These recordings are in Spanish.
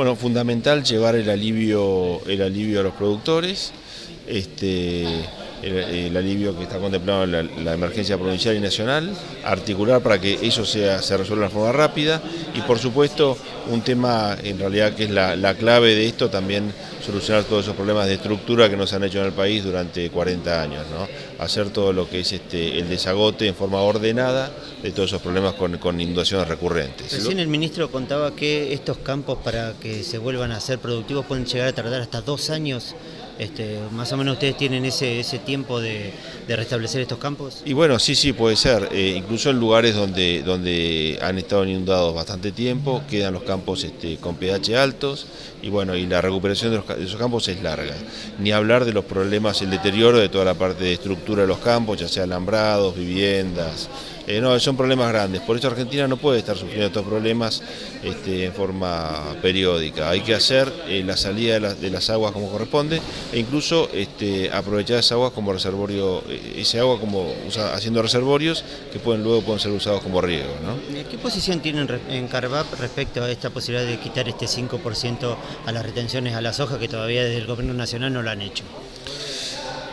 Bueno, fundamental llevar el alivio, el alivio a los productores, este, el, alivio que está contemplado en la, emergencia provincial y nacional, articular para que eso sea, se resuelva de forma rápida y por supuesto un tema en realidad que es la, clave de esto también solucionar todos esos problemas de estructura que nos han hecho en el país durante 40 años, ¿no? hacer todo lo que es este, el desagote en forma ordenada de todos esos problemas con, con inundaciones recurrentes. Recién el ministro contaba que estos campos para que se vuelvan a ser productivos pueden llegar a tardar hasta dos años este, ¿Más o menos ustedes tienen ese, ese tiempo de, restablecer estos campos? Y bueno, sí, sí, puede ser. Eh, incluso en lugares donde, donde han estado inundados bastante tiempo, quedan los campos este, con pH altos y bueno, y la recuperación de, de, esos campos es larga. Ni hablar de los problemas, el deterioro de toda la parte de estructura de los campos, ya sea alambrados, viviendas, eh, no, son problemas grandes, por eso Argentina no puede estar sufriendo estos problemas este, en forma periódica. Hay que hacer eh, la salida de, las aguas como corresponde e incluso este, aprovechar esas aguas como reservorio, eh, ese agua como haciendo reservorios que pueden luego pueden ser usados como riego. ¿Qué posición tienen en Carvap respecto a esta posibilidad de quitar este 5% a las retenciones a la soja que todavía desde el gobierno nacional no lo han hecho?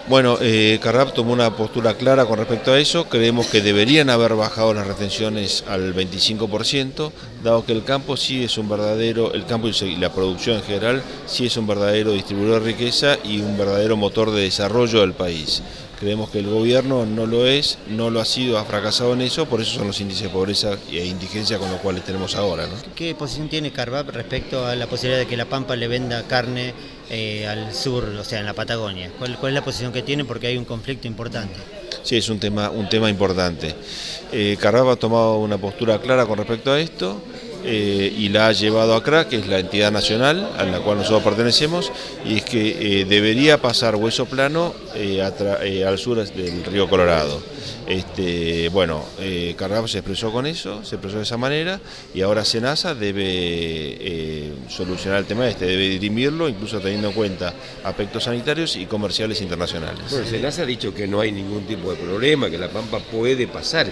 Bueno, eh, Carrap tomó una postura clara con respecto a eso. Creemos que deberían haber bajado las retenciones al 25%, dado que el campo sí es un verdadero, el campo y la producción en general sí es un verdadero distribuidor de riqueza y un verdadero motor de desarrollo del país. Creemos que el gobierno no lo es, no lo ha sido, ha fracasado en eso, por eso son los índices de pobreza e indigencia con los cuales tenemos ahora. ¿Qué posición tiene Carvap respecto a la posibilidad de que La Pampa le venda carne eh, al sur, o sea, en la Patagonia? ¿Cuál, es la posición que tiene? Porque hay un conflicto importante. Sí, es un tema, un tema importante. Eh, Carvap ha tomado una postura clara con respecto a esto. Eh, y la ha llevado a CRA, que es la entidad nacional a la cual nosotros pertenecemos, y es que eh, debería pasar Hueso Plano eh, al sur del río Colorado. Este, bueno, eh, se expresó con eso, se expresó de esa manera, y ahora Senasa debe solucionar el tema este, debe dirimirlo, incluso teniendo en cuenta aspectos sanitarios y comerciales internacionales. Bueno, Senasa ha dicho que no hay ningún tipo de problema, que la Pampa puede pasar.